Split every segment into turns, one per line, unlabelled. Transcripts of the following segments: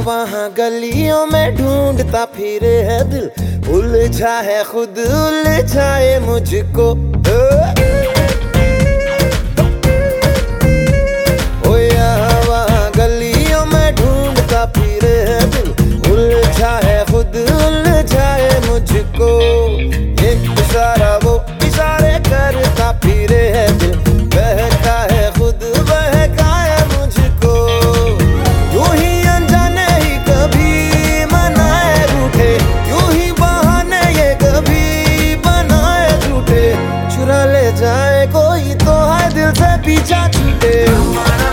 वहाँ गलियों में ढूंढता फिर है दिल उलझा है खुद उलझाए मुझको। पीछा छूटे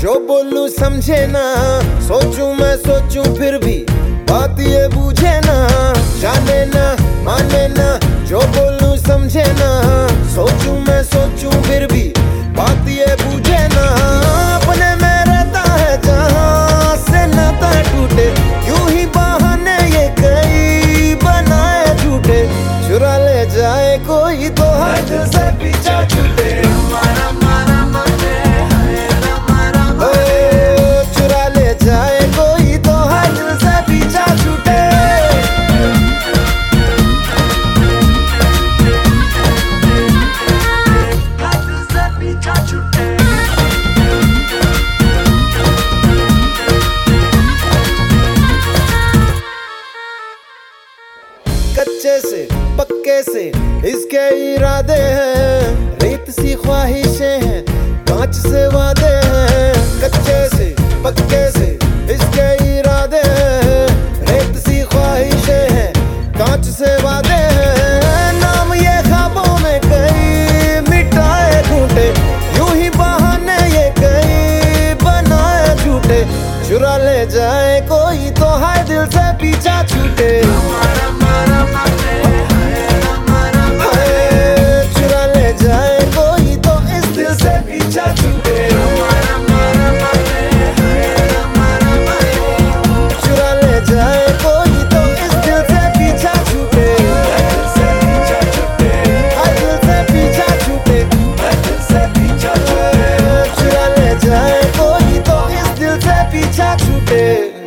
जो बोलू समझे ना, सोचू मैं सोचू फिर भी बात ये बूझे ना। जाने ना, माने ना, जो बोलू समझे ना, सोचूं मैं सोचूं फिर भी बात ये बूझे ना। अपने में रहता है जहाँ से नाता टूटे, यूँ ही बहाने ये कई बनाए झूठे। चुरा ले जाए कोई तो दिल से पीछा छूटे। कच्चे से पक्के से इसके इरादे हैं। रेत सी ख्वाहिशें हैं कांच से वादे हैं। कच्चे से पक्के से इसके इरादे हैं। रेत सी ख्वाहिशें हैं कांच से वादे हैं। नाम ये ख्वाबों में कई मिटाए घूटे यूँ ही बहाने ये कई बनाए झूठे। चुरा ले जाए कोई तो हाय, दिल से पीछा छूटे। you day.